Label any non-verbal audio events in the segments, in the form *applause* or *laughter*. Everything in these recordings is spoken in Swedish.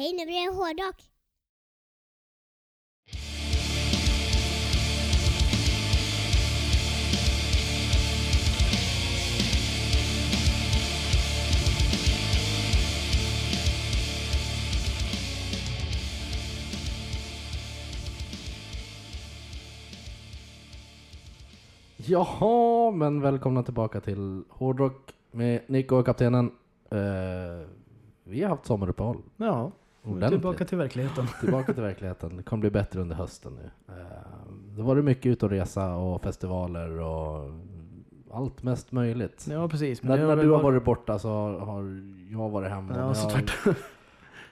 Hej, nu blir det hårdrock. Jaha, men välkomna tillbaka till Hårdrock med Nico och kaptenen. Eh, vi har haft sommaruppehåll. Ja, Ordentligt. tillbaka till verkligheten. *laughs* Tillbaka till verkligheten. Det kommer bli bättre under hösten nu. Eh, det var det mycket ut och resa och festivaler och allt mest möjligt. Ja, precis. när när du har varit borta så har jag varit hemma. Ja, så när jag, tvärtom.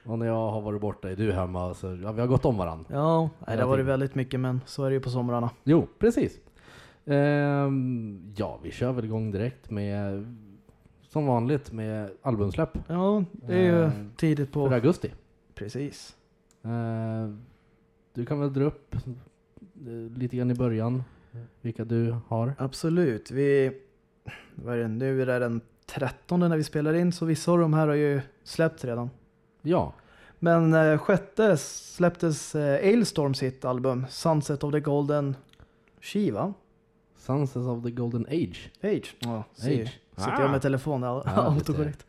*laughs* och när jag har varit borta är du hemma. Så, ja, vi har gått om varandra. Ja, nej, det har varit väldigt mycket, men så är det ju på somrarna. Jo, precis. Ehm, ja, vi kör väl igång direkt med som vanligt med albumsläpp Ja, det är ju Eh, tidigt för på... augusti. Precis. Ehm, du kan väl dra upp eh, lite grann i början vilka du har. Absolut. Vi... Vad är det? Nu är det den 13 när vi spelar in, så vissa av de här har ju släppts redan. Ja, Men eh, sjätte släpptes eh, Ailstorm sitt album, Sunset of the Golden Shiva. Sunsets of the Golden Age. Age. Ja, Age. Sitter Ah. jag med telefonen, ja, Ja, autokorrekt.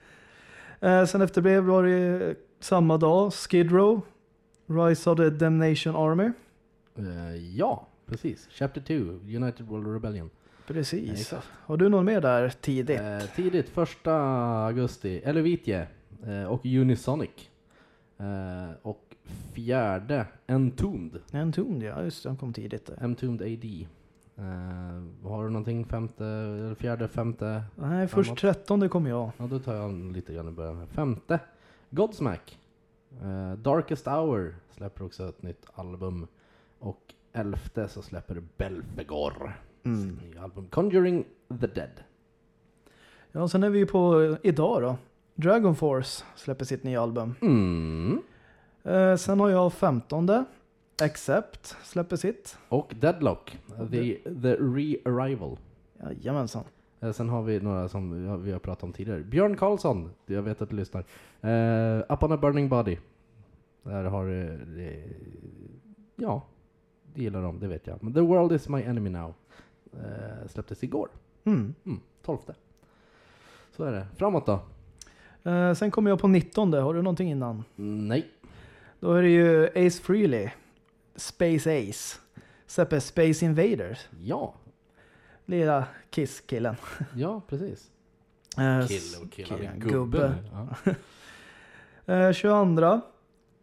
Eh, sen efter det var det samma dag, Skid Row, Rise of the Damnation Army. Eh, ja, precis. Chapter 2, United World Rebellion. Precis. Exakt. Har du någon mer där tidigt? Eh, tidigt, första augusti, Elevitje eh, och Unisonic. Eh, och fjärde, Entombed. En ton, ja just det, den kom tidigt. Där. Entombed AD. Eh, har du någonting femte, eller fjärde, femte? Nej, först Framåt. 13 kom jag. Ja, då tar jag lite grann i början. Femte, Godsmack. Eh, Darkest Hour släpper också ett nytt album. Och elfte så släpper Belfegor Mm. sitt nya album. Conjuring the Dead. Ja, sen är vi ju på eh, idag då. Dragon Force släpper sitt nya album. Mm. Eh, sen har jag 15 Accept släpper sitt. Och Deadlock, The, the Re-Arrival. Jajamensan. Sen har vi några som vi har- vi har pratat om tidigare. Björn Karlsson, jag vet att du lyssnar. Uh, Up on a burning body. Där har du, det, ja, det gillar de, det vet jag. Men The world is my enemy now. Uh, släpptes igår, Mm. mm, 12. Så är det. Framåt då? Eh, sen kommer jag på 19 Har du någonting innan? Nej. Då är det ju Ace Frehley. Space Ace. Släpper Space Invaders. Ja, Lilla Kiss-killen. ja precis. Eh, Kille och kille, kille, han är gubbe. gubbe. Ja. Eh, 22.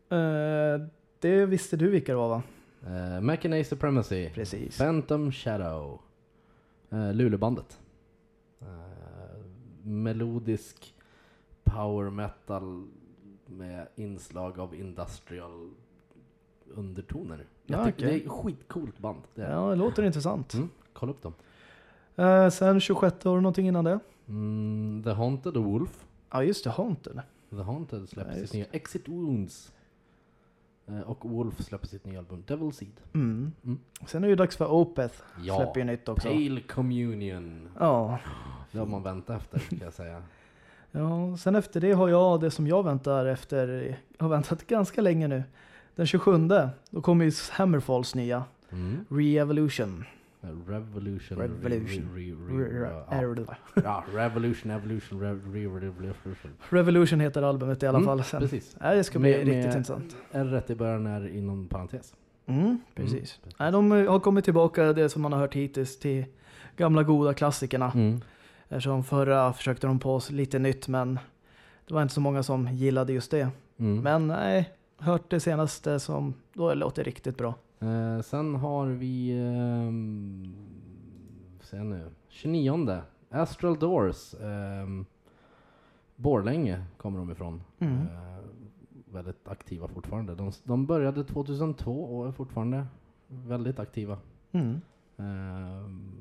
Eh, det visste du vilka det var va? Uh, Machinay Supremacy. Precis. Phantom Shadow. Uh, Luleåbandet. Eh, melodisk power metal med inslag av industrial undertoner. Jag Ja, tycker okej. det är ett skitcoolt band. Det är. Ja, det låter intressant. Mm, kolla upp dem. Eh, sen 26 har du någonting innan det? Mm, The Haunted och Wolf. Ja just det, Haunted. The Haunted släpper Ja, sitt nya Exit Wounds. Eh, och Wolf släpper sitt nya album Devil Seed. Mm. Mm. Sen är det ju dags för Opeth. Ja, Släpper ju nytt också. Pale Communion. Ja. Det har man väntat efter kan jag säga. ja, sen efter det har jag det som jag väntar efter, har väntat ganska länge nu. Den 27, då kommer ju Hammerfalls nya Mm. Re-Evolution. Revolution. Revolution. Re, re, re, Re- ja. Re- ja, Revolution, Evolution, re, re, re, revolution. Revolution heter albumet i alla Mm, fall. Sen. Precis. Nej, det ska bli Med- riktigt med- intressant. R i början är inom parentes. Mm, precis. Mm. Nej, de har kommit tillbaka, det som man har hört hittills, till gamla goda klassikerna. Mm. Eftersom förra försökte de på oss lite nytt, men det var inte så många som gillade just det. Mm. Men nej, hört det senaste som då låter riktigt bra. Eh, sen har vi, um, se nu, 29 Astral Doors. Um, Borlänge kommer de ifrån. Mm. Eh, väldigt aktiva fortfarande. De, de började 2002 och är fortfarande väldigt aktiva. Mm. Um,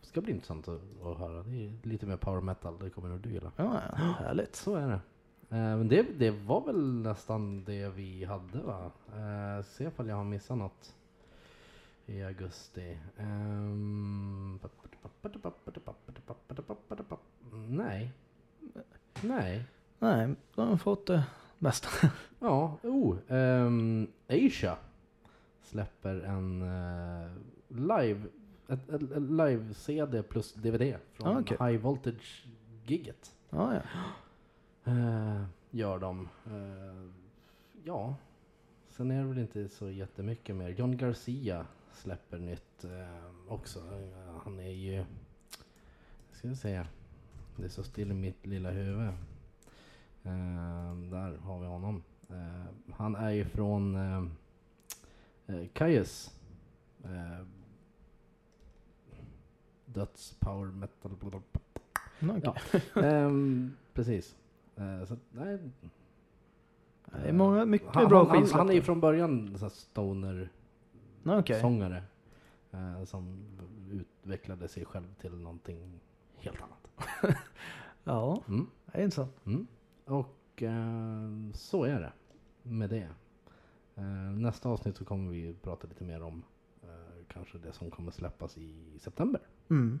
ska bli intressant att, att höra. Det är lite mer power metal, det kommer nog du gilla. Ja, härligt. Så är det. Eh, men det, det var väl nästan det vi hade va? Uh, se ifall jag har missat något i augusti. Ehm, nej. Nej. Nej, de har fått det mest. Ja, oh. Um, Asia släpper en uh, live, ett, ett, ett live-CD plus DVD från Ah, okej. High Voltage-gigget. ja, ja. Uh, gör de. Uh, ja, sen är det väl inte så jättemycket mer. John Garcia släpper nytt uh, också. Han är ju, ska vi säga, det är så still i mitt lilla huvud. Uh, där har vi honom. Uh, han är ju från uh, uh, Kaius. Uh, Döds power metal. blablabla. Ja. *laughs* Ehm, precis. Eh, så, nej, Det är många, mycket han, bra han, skivsläpp. han är ju från början så stoner Ja, okej. sångare eh, som utvecklade sig själv till någonting helt annat. *laughs* Ja, Mm. det är intressant. Mm. Och eh, så är det med det. Eh, nästa avsnitt så kommer vi prata lite mer om eh, kanske det som kommer släppas i september. Mm.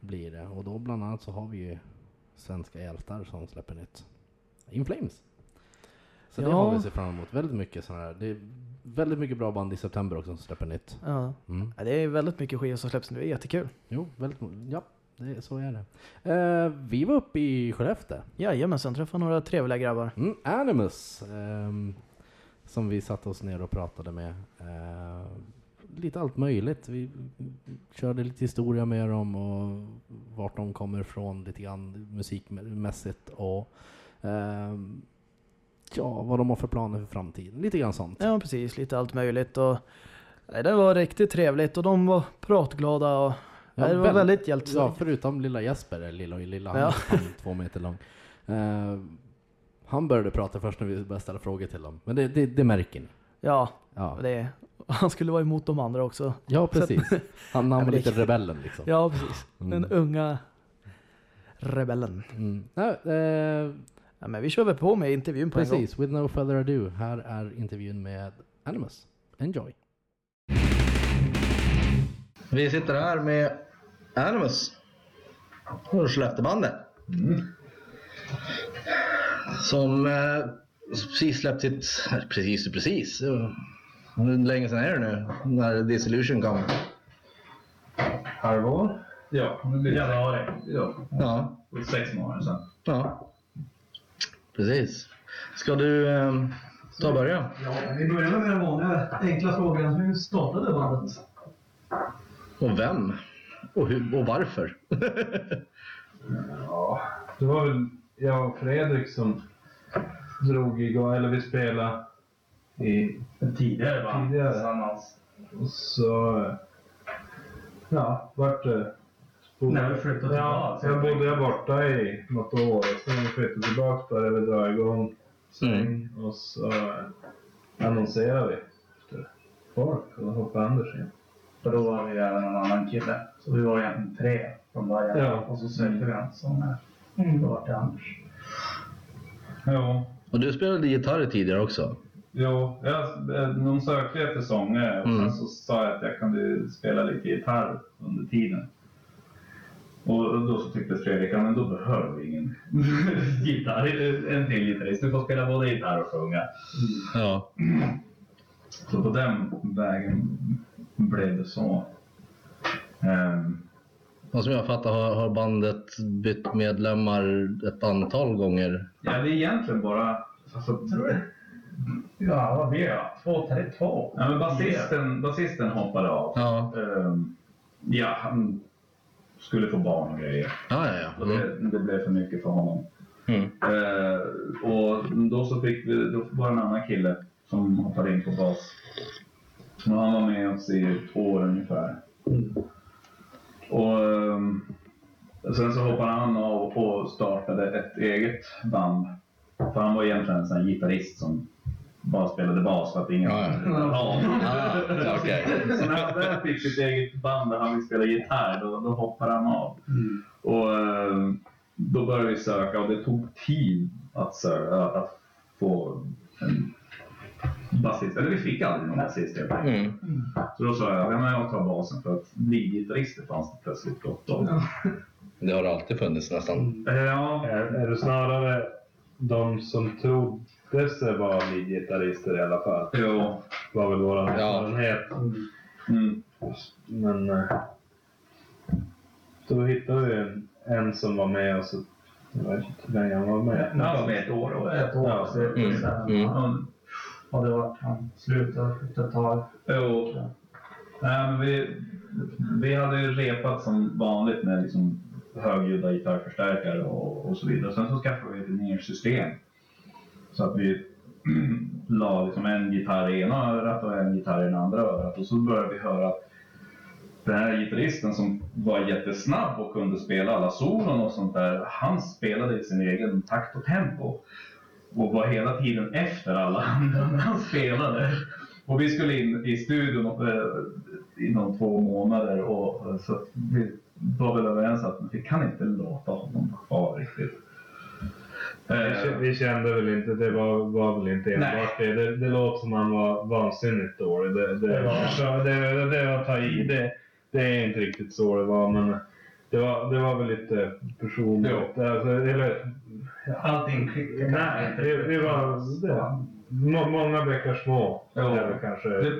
Blir det. Och då bland annat så har vi ju svenska hjältar som släpper nytt. In Flames. Så det Ja. har vi sett fram emot. Väldigt mycket sådana här. Det väldigt mycket bra band i september också som släpper nytt. Ja. Mm. Ja, Det är väldigt mycket skivor som släpps nu, det är jättekul. Jo, väldigt Ja, det, så är det. Eh, vi var uppe i Skellefteå. Jajamensan, träffade några trevliga grabbar. Mm, Animus. ehm, som vi satte oss ner och pratade med. Eh, lite allt möjligt. Vi körde lite historia med dem och vart de kommer ifrån lite grann musikmässigt och ehm, ja, vad de har för planer för framtiden. Lite grann sånt. Ja, precis. Lite allt möjligt. Och, nej, det var riktigt trevligt och de var pratglada och Ja, det var väl- väldigt Ja, hjälpsamt. förutom lilla Jesper, lilla och lilla, han Ja. fan två meter lång. Eh, han började prata först när vi började ställa frågor till honom. Men det, det, det märker ni. Ja, Ja, det, han skulle vara emot de andra också. ja precis. Han, han Ja, var lite rebellen liksom. Ja, precis. Den Mm. unga rebellen. Mm. Nej, eh, Ja, men vi kör väl på med intervjun på en gång. precis, with no further ado. Här är intervjun med Animus. Enjoy. Vi sitter här med Animus. Och Skellefteåbandet. Som eh, precis släppt sitt... Precis och precis. Hur länge sedan är det nu? När Dissolution kom? halvår. Ja, januari. Ja, Ja. sex månader sedan. ja. Precis. Ska du eh, ta och börja? Ja, vi börjar med den vanliga enkla frågan. Hur startade bandet? Och vem? Och, hur, och varför? Ja, det var väl jag och Fredrik som drog igång, eller vi spelade i Tidigare band Tidigare. tillsammans. Och så... Ja, vart det... När vi flyttade Ja, tillbaka. jag bodde jag borta i något år och sen när vi flyttade tillbaka började vi dra igång sväng och så annonserade vi efter folk och då hoppade Anders in. För då var vi även en annan kille. Så vi var egentligen tre från början. Ja. Och så sökte vi en sångare. Då var det Anders. Ja, Och du spelade gitarr tidigare också? Jo, jag, de sökte efter sångare och Mm. sen så sa jag att jag kunde spela lite gitarr under tiden. Och då så tyckte Fredrik, men då behöver vi ingen *laughs* gitarr, en till gitarrist. Du får spela både gitarr och sjunga. Ja. Så på den vägen blev det så. Ehm, Och som jag fattar har, har bandet bytt medlemmar ett antal gånger. ja, det är egentligen bara... Alltså, Tror du? Ja, vad blir då? Två, tre, två? ja, men basisten, basisten hoppade av. Ja, Ehm, ja, han skulle få barn och grejer. ja, ja. Ja. Mm. det, det blev för mycket för honom. Mm. Eh, och då så fick vi, då var det en annan kille som hoppade in på bas. Och han var med oss i ett år ungefär. Och ehm, sen så hoppade han av och startade ett eget band. För han var egentligen en sån gitarrist som bara spelade bas för att ingen Ja, ja. Ah, okej. Så när han väl fick sitt eget band där han ville spela gitarr, då, då hoppade han av. Och eh, då började vi söka och det tog tid att, söka, att få en basist. Eller vi fick aldrig någon basist helt enkelt. Mm. Så då sa jag, ja men jag tar basen för att leadgitarrister fanns det plötsligt gott om. Det har alltid funnits nästan. Eh, Ja, Är, är du snarare de som trodde sig vara leadgitarrister i alla fall. Jo. Var väl våran Ja. erfarenhet. Mm. Men eh, då hittade vi en, en som var med och så, jag vet inte hur länge han var med. Han var med ett år. Och Ett år. Ja. så Mm. Mm. Han hade varit, han slutade efter ett tag. Jo. Nej, men vi, vi hade ju repat som vanligt med liksom högljudda gitarrförstärkare och, och så vidare. Sen så skaffade vi ett linearsystem. Så att vi *clears throat* la liksom en gitarr i ena örat och en gitarr i det andra örat. Och så började vi höra att den här gitarristen som var jättesnabb och kunde spela alla solon och sånt där. Han spelade i sin egen takt och tempo. Och var hela tiden efter alla *laughs* andra när han spelade. Och vi skulle in i studion eh, inom två månader och eh, så vi var väl överens att vi kan inte låta honom vara kvar riktigt. Eh, Vi kände väl inte, det var, var väl inte enbart det. det. Det låter som han var vansinnigt dålig. Det, det, Det var- det, det var att ta i. Det, det är inte riktigt så det var, men det var, det var väl lite personligt. Alltså, eller, Allting klickade. nej, vi, vi var det, må, många bäckar små. Väl kanske. det,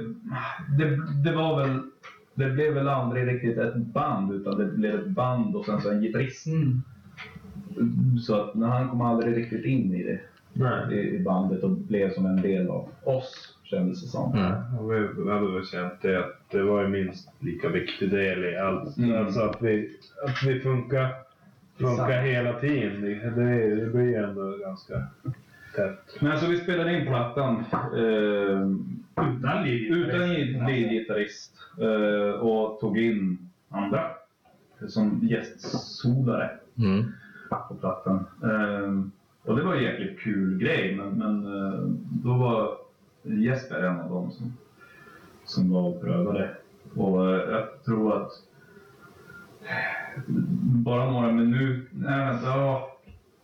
det, det var väl, det blev väl aldrig riktigt ett band utan det blev ett band och sen så en gitarrist. Mm. Så att när han kom aldrig riktigt in i det, Nej. i, bandet och blev som en del av oss kändes det som. Mm. Och vi hade väl känt det att det var en minst lika viktig del i allt. Mm. Alltså att vi, att vi funkar, funkar hela tiden. Det, det, det blir ändå ganska tätt. Men så vi spelade in plattan eh, Utan leadgitarrist eh, och tog in andra som gästsolare Mm på plattan. Eh, och det var en jäkligt kul grej, men, men eh, då var Jesper en av dem som, som var och prövade. Och eh, jag tror att bara några minuter, nej vänta, ja,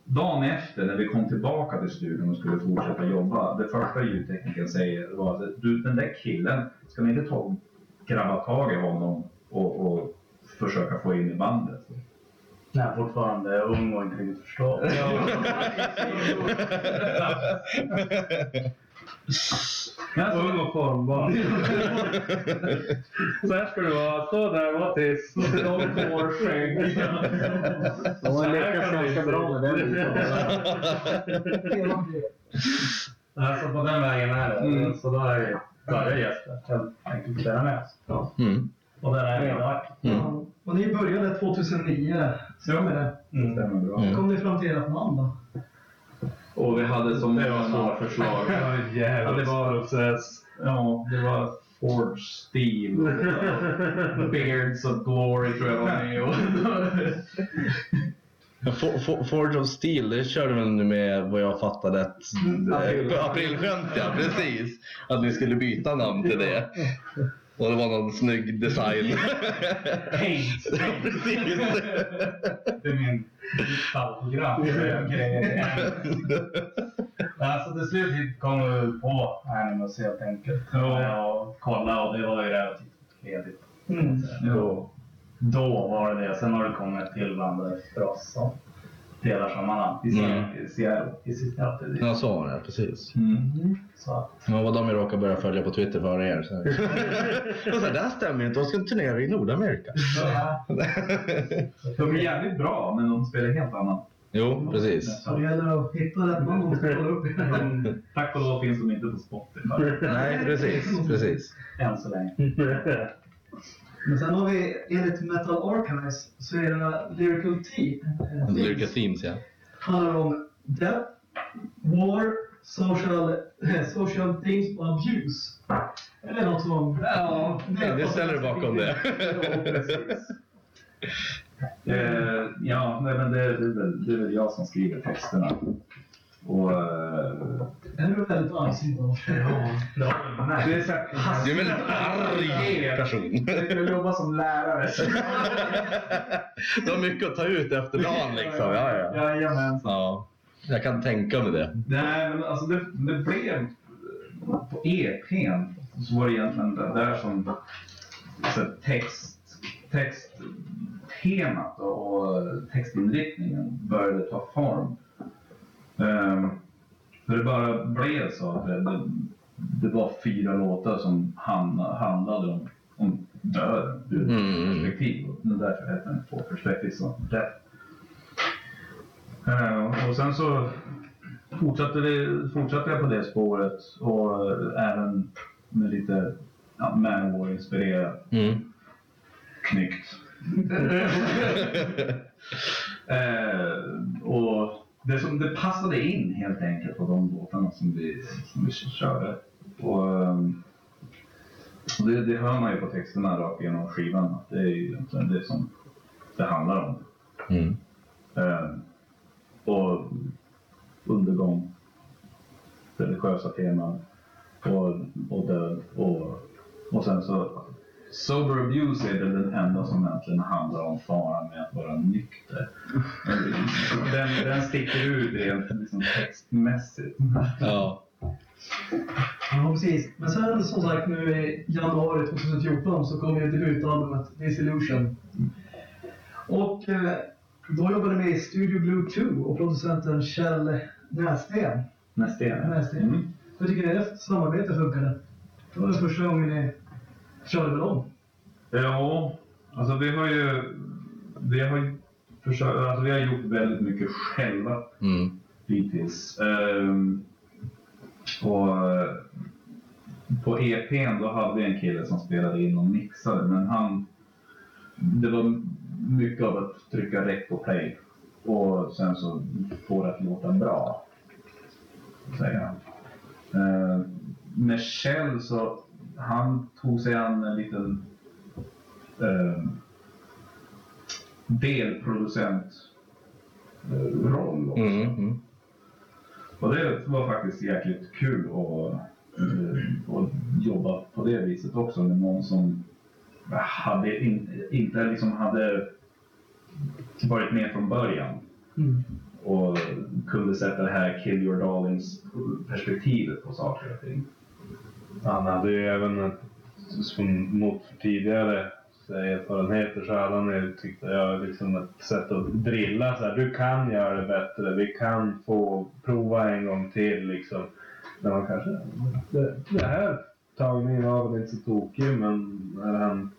dagen efter när vi kom tillbaka till studion och skulle fortsätta jobba, det första ljudteknikern säger var att du, den där killen, ska ni inte ta, grabba tag i honom och, och försöka få in i bandet? Nej, fortfarande ung och inte riktigt förstår. Men alltså, Ung och formbar. Så här ska det vara. Stå där var tyst. de får skägg. De har lyckats ganska bra med den. Alltså på den vägen är det. Mm. Så då är det börjar Jesper helt enkelt spela med oss. Mm. Och där är vi idag. Mm. Och ni började 2009, stämmer det? Mm. Stämmer bra. Mm. Kom ni fram till ert namn då? Och vi hade som Det var några så. förslag. Det var en jävla *laughs* Ja, det var- process. Ja, det var Forge Steel. *laughs* Beards of Glory tror jag var med. Och *laughs* For- For- Forge of Steel, det körde väl nu med vad jag fattade att April. Aprilskämt ja, precis. Att vi skulle byta namn till det. Och det var någon snygg design. *laughs* Paint. precis. Det är min favoritprogram. Alltså till slut kom vi på Animus helt enkelt. Ja. Och kolla och det var ju relativt ledigt. Mm. Då, då var det det. Sen har det kommit till band efter oss som delar samma namn. I Mm. Seattle. I Seattle. Ja, så var det. Precis. Mm. Så att, Det var de jag råkade börja följa på Twitter före er. Så. *laughs* Så här, det här stämmer inte, de ska turnera i Nordamerika. *laughs* ja. De är jävligt bra, men de spelar helt annat. Jo, precis. Så det gäller att hitta rätt namn och kolla upp. *laughs* Tack och lov finns de inte på Spotify. Nej, precis. precis. Än så länge. Men sen har vi, enligt Metal Archives, så är det Lyrical T. eh, Lyrica Themes, ja. handlar om death, war, social, eh, social things och abuse. Eller något som... Ja, det ställer du bakom det. Ja. Eh, ja, nej, men det, det, är väl, det är väl jag som skriver texterna. Och, eh, Det är du väldigt argsint av. det är så här, Du är en väldigt arg person. Jag jobbar som lärare. Du har mycket att ta ut efter dagen liksom. Ja, ja. Jajamensan. ja. Jag kan tänka mig det. Nej, men alltså det, det blev... På EPn så var det egentligen det där som så text, texttemat och textinriktningen började ta form. Ehm, för det bara blev så att det, det, det var fyra låtar som handlade om, om döden ur Mm. perspektiv. Och därför heter den Två perspektiv som Death. Ehm, och sen så fortsatte, vi, fortsatte jag på det spåret och även med lite ja, Manowar-inspirerat Mm. Knyckt. *laughs* eh, och det, som, det passade in helt enkelt på de låtarna som vi, som vi körde. Och, ehm, och det, det hör man ju på texterna rakt igenom skivan att det är ju egentligen det som det handlar om. Mm. Eh, och undergång, religiösa teman och, och död. Och, och sen så Sober Abuse är väl den enda som egentligen handlar om faran med att vara nykter. Den, den sticker ut rent liksom textmässigt. Ja. Ja, precis. Men sen som sagt nu i januari 2014 så kom ju debutalbumet Disillusion. Och eh, då jobbade med i Studio Blue 2 och producenten Kjell Nästen. Nästen. Mm. Hur tycker ni det samarbetet funkade? Det var första gången ni körde med dem. Ja, alltså vi har ju, vi har ju försökt, alltså vi har gjort väldigt mycket själva Mm. hittills. Ehm, och eh, på EPn då hade vi en kille som spelade in och mixade, men han, det var mycket av att trycka rec och play och sen så få det att låta bra. Säger han. Ehm, med Kjell så, han tog sig an en liten ehm, delproducent eh, roll också. Mm. Mm. Och det var faktiskt jäkligt kul att, eh, att jobba på det viset också med någon som hade in, inte liksom hade varit med från början Mm. och kunde sätta det här kill your darlings perspektivet på saker och ting. Han hade ju även, som mot tidigare erfarenheter, så hade han ju, tyckte jag, liksom ett sätt att drilla. Så här, du kan göra det bättre, vi kan få prova en gång till. Liksom. När man kanske, det, det här tagningen var väl inte så tokig, men när han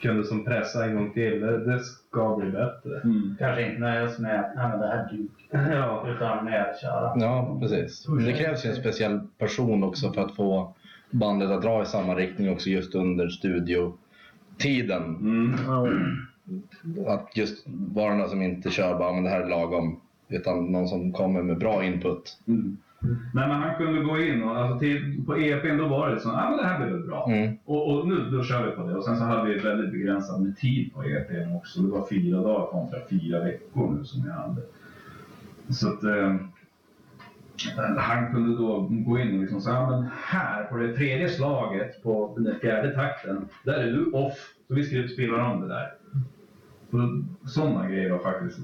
kunde som pressa en gång till, det, det ska bli bättre. Mm. Kanske inte nöja sig med nej, men det här duger. *laughs* Ja, Utan mer köra. Ja, precis. Men det krävs ju en speciell person också för att få bandet att dra i samma riktning också just under studiotiden. Mm. Att just vara den där som inte kör bara men det här är lagom. Utan någon som kommer med bra input. Mm. Nej, men han kunde gå in och alltså, till, på EPn då var det så ah, men det här blir väl bra. Mm. Och, och nu då kör vi på det. Och sen så hade vi väldigt begränsat med tid på EPn också. Det var fyra dagar kontra fyra veckor nu som jag hade. Så att eh, han kunde då gå in och liksom säga, men här på det tredje slaget på den fjärde takten, där är du off. Så vi skulle spela om det där. Så, sådana grejer var faktiskt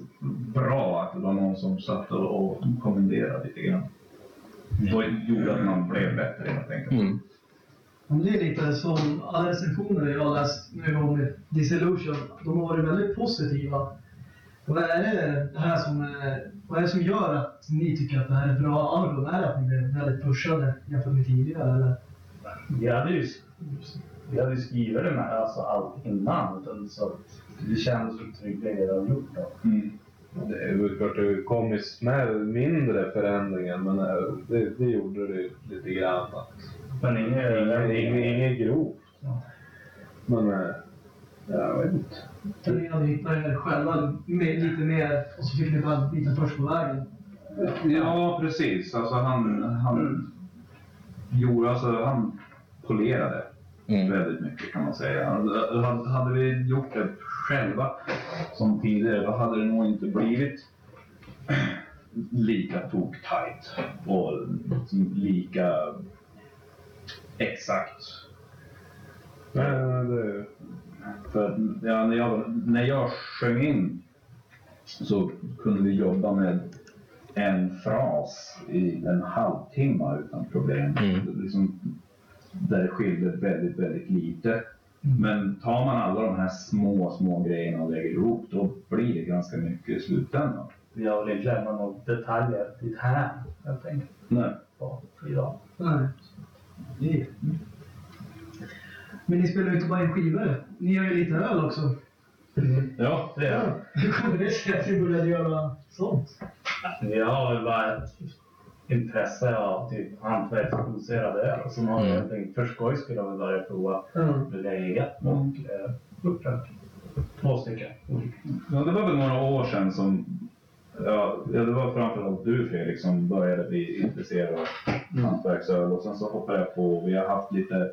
bra att det var någon som satt och, och kommenderade lite grann. Och gjorde att man blev bättre helt enkelt. Mm. Det är lite som alla recensioner jag har läst nu om Disillusion. De har varit väldigt positiva. Vad är det, det här som, eh, vad är det som gör att ni tycker att det här är ett bra album? Är det att ni blev väldigt pushade jämfört med tidigare? Eller? Vi hade ju, vi hade ju skrivit det med alltså allt innan. utan Så att det kändes som trygga redan gjort. Då. Mm. Det är väl klart det kom med mindre förändringar, men eh, det, det gjorde det lite grann. Men inget... inget, inget, grovt. Ja. Men, eh, jag vet inte. Eller ni hade hittat er själva med, lite mer och så fick ni bara liten push på vägen? Ja, precis. Alltså han, han gjorde, alltså han polerade Mm. väldigt mycket kan man säga. Hade, hade vi gjort det själva som tidigare, då hade det nog inte blivit lika tok-tight och lika exakt. Nej, det, För att, ja, när, jag, när jag sjöng in så kunde vi jobba med en fras i en halvtimme utan problem. Mm. Det Liksom, där det skilde väldigt, väldigt lite. Men tar man alla de här små, små grejerna och lägger ihop, då blir det ganska mycket i slutändan. vi har väl inte lämnat några detaljer dit här helt enkelt. Nej. På idag. Nej. Det är... Men ni spelar ju inte bara in skivor. Ni gör ju lite öl också. Ja, Det är, Hur kommer det sig att ni började göra sånt? Vi har väl bara ett intresse av typ hantverksproducerad öl. Och så har vi Mm. enkelt för skojs skull har vi börjat prova Mm. eget och eh, upprätt två stycken. Ja, det var väl några år sedan som Ja, det var framförallt du Felix som började bli intresserad av hantverksöl och sen så hoppade jag på. Vi har haft lite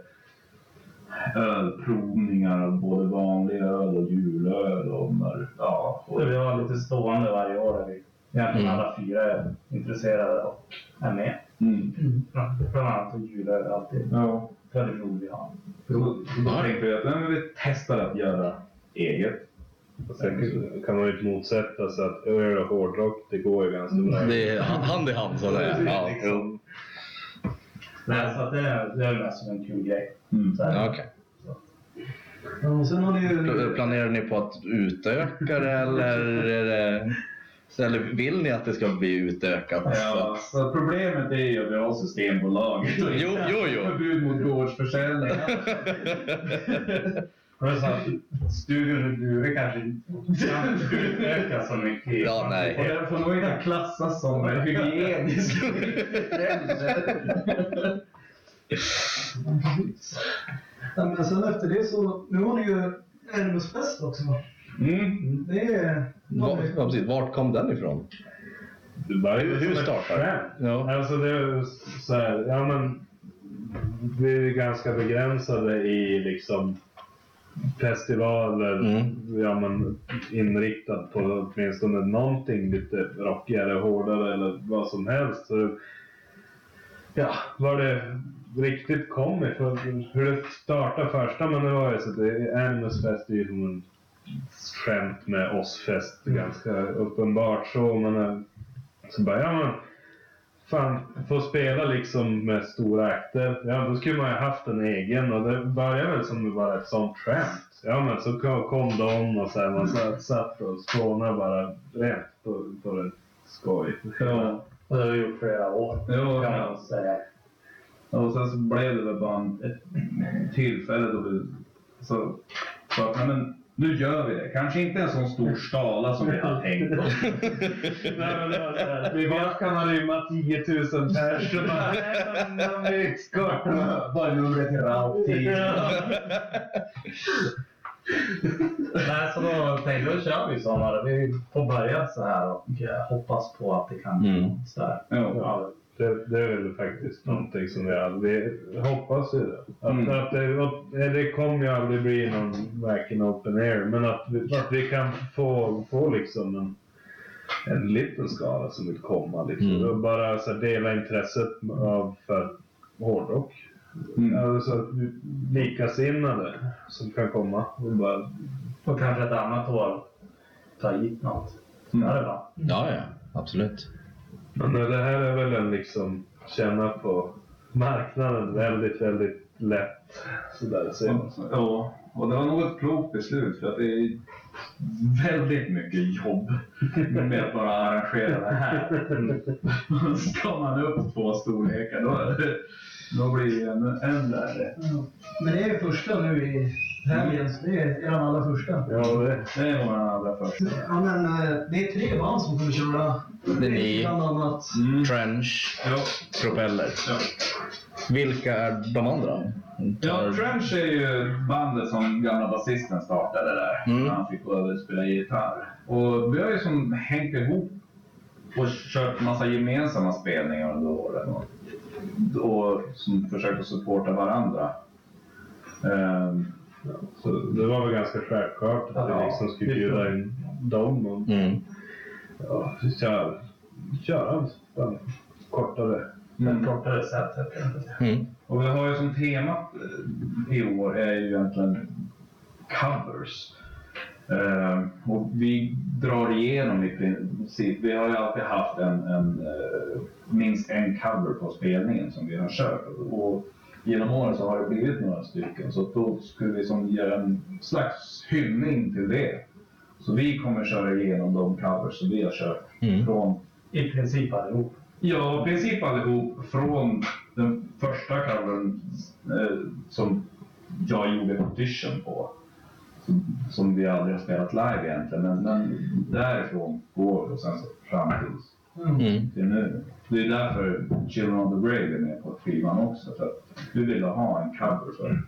ölprovningar av både vanlig öl och julöl och ja, och, Så vi har lite stående varje år där vi egentligen Mm. alla fyra är intresserade och är med. mm. Bland bland annat och julöl alltid ja. tradition vi har. Så, då tänkte vi att nej, men vi testar att göra eget. Sen kan man ju inte motsätta sig att öl och hårdrock, det går ju ganska bra. Det är hand i hand så det är. Ja. Nej, så att det, är, det är mest som en kul grej. Mm. Så här. Okej. Ja, sen har ni ju... Planerar ni på att utöka det eller, är det, eller vill ni att det ska bli utökat? Ja, så problemet är ju att vi har Systembolaget och Jo, jo, jo. förbud mot gårdsförsäljning. *laughs* Och är så att studion i Bure kanske inte kan utöka så mycket. Ja, Och nej. den får nog inte klassas som hygienisk. Ja, men sen efter det så... Nu har ni ju Ermusfest också. Mm. Det är... Va- ja, precis. Vart kom den ifrån? det var ju Hur trend. Ja. Alltså det är så här, ja men vi är ganska begränsade i liksom festivaler, Mm. ja men inriktad på åtminstone någonting lite rockigare, hårdare eller vad som helst. Så, ja, var det riktigt kom ifrån, hur det startade första, men det var ju så att det- Animus Fest är ju som en skämt med oss-fest, ganska uppenbart så. Men eh, så bara, ja men fan, få spela liksom med stora akter. Ja, då skulle man ju haft en egen och det började väl som bara ett sånt skämt. Ja, men så kom, de och så här, man satt, satt och spånade bara rent på, på det skoj. Ja. Och det har vi gjort flera år. Jo, kan ja. man säga. Och sen så blev det väl bara ett tillfälle då vi så, att, nej, men nu gör vi det. Kanske inte en sån stor skala som vi hade tänkt oss. *laughs* Nej, men det var så här, vi bara kan rymma 10 000 pers. Så bara, nej, men vi ska är numret till Rauk? Nej, så då tänkte vi, då kör vi sådana. Vi får börja så här och hoppas på att det kan Mm. så här. Ja. Det, det är väl faktiskt någonting som vi aldrig hoppas ju det. Att, Mm. att det, det kommer ju aldrig bli någon verkligen open air, men att vi, att vi kan få, få liksom en, en liten skala som vill komma. Liksom. Mm. Och bara så här, dela intresset av för hårdrock. Mm. Alltså likasinnade som kan komma. Och bara, Och kanske ett annat år ta hit något. Mm. Ja, ja. Absolut. Men det här är väl en liksom känna på marknaden väldigt, väldigt lätt. Sådär. Ja, och det var nog ett klokt beslut för att det är väldigt mycket jobb med att bara arrangera det här. *laughs* Ska man upp två storlekar då, då blir det ännu än värre. Men det är första nu i helgen, så det är er allra första. Ja, det, Det är vår allra första. Ja, men eh, det är tre band som kommer köra. Det är ni. Bland annat. Mm. Trench, Ja. Propeller. Ja. Vilka är de andra? Ja, Trench är ju bandet som gamla basisten startade där. Mm. När han fick gå över och spela gitarr. Och vi har ju som hängt ihop och kört massa gemensamma spelningar under åren. Och, och som försökt att supporta varandra. Ehm, så det var väl ganska självklart att vi Ja. liksom skulle bjuda in dem och Mm. ja, köra, köra en kortare. En kortare sätt helt enkelt. Mm. Och vi har ju som temat eh, i år är ju egentligen covers. Eh, och vi drar igenom i princip, vi har ju alltid haft en, en eh, minst en cover på spelningen som vi har kört. Och genom åren så har det blivit några stycken så då skulle vi som göra en slags hyllning till det. Så vi kommer köra igenom de covers som vi har kört Mm. Från, I princip allihop. ja, i princip allihop från den första covern eh, som jag gjorde audition på. Som, vi aldrig har spelat live egentligen, men, men därifrån går och sen så fram tills Mm. till nu. Det är därför Children of the Brave är med på skivan också. För att vi ville ha en cover för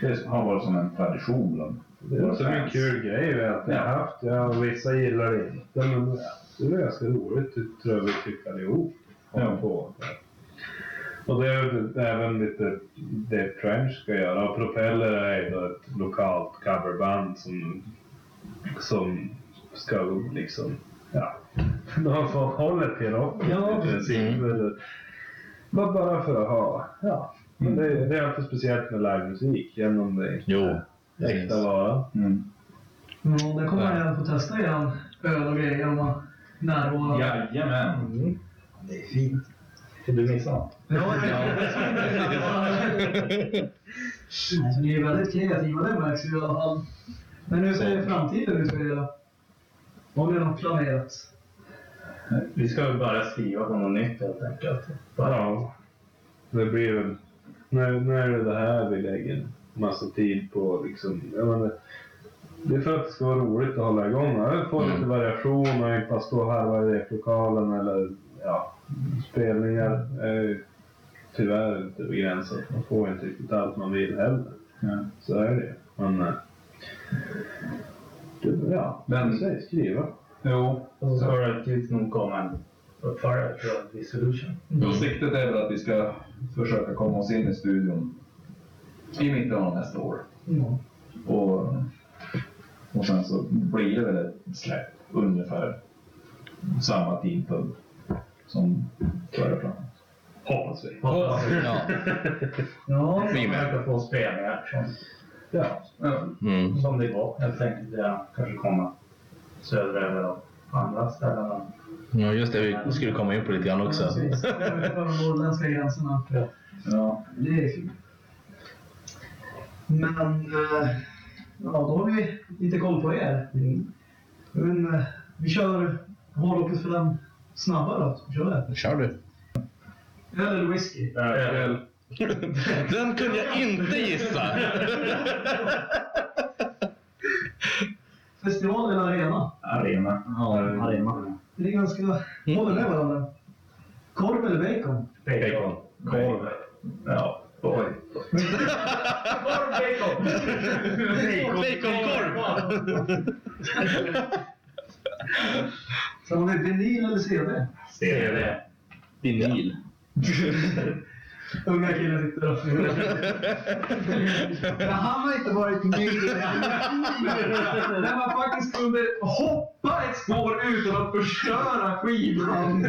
det har varit som en tradition bland Det är också en kul grej vi alltid har haft. Ja, vissa gillar det inte, men det är ganska roligt, det tror jag vi tycker allihop. Ja. På. Och det är även lite det Trench ska göra. Och Propeller är ju då ett lokalt coverband som, som ska liksom, ja, *laughs* de får hållet till rock Ja, i princip. Bara- Bara för att ha, ja. Men det, det är alltid speciellt med livemusik, även om det Jo, är äkta vara. Mm. Ja, där kommer gärna få testa eran öl och grejer om man närvarar. Jajamän. Det är fint. Får du missa? Ja, ja. *laughs* Ni är väldigt kreativa, det märks ju i alla fall. Men hur ser framtiden ut för er? Har ni något planerat? Vi ska väl börja skriva på något nytt helt enkelt. Bara, Ja. Det blir väl... När, när är det här vi lägger massa tid på liksom. Jag menar, det är för att det ska vara roligt att hålla igång. Jag får lite variation och inte bara stå och harva i replokalen eller ja, spelningar är tyvärr lite begränsat. Man får inte riktigt allt man vill heller. Ja. Så är det Men ja, Men- säg skriva. Jo, så har det tids nog komma en uppföljare till Dissolution. och siktet är väl att vi ska försöka komma oss in i studion i mitten av nästa år. Ja. Och, och sen så blir det väl ett släpp ungefär samma tidpunkt som förra planen. Hoppas vi. Ja. *laughs* Ja, Vi med. spelningar som, ja, Mm. som det går. Helt enkelt. Ja, kanske komma söderöver och på andra ställen. ja, just det. Vi skulle komma in på lite grann också. precis. Över gränserna. Ja. Det är fint. Men, eh, ja, då har vi lite koll på er. Men, eh, vi kör hårdrocket för den snabba då. Kör det. Kör du. Öl eller whisky? Öl. Den kunde jag inte gissa. Festival eller arena? Arena. Ja, Arena. Det är ganska... Håller med varandra. Korv eller bacon? Bacon. Korv. Ja, oj. Korv, bacon! Baconkorv! Så har vi vinyl eller CD? CD. Vinyl. Unga killen sitter och... Men han har inte varit med i. När man faktiskt kunde hoppa ett spår utan att förstöra skivan.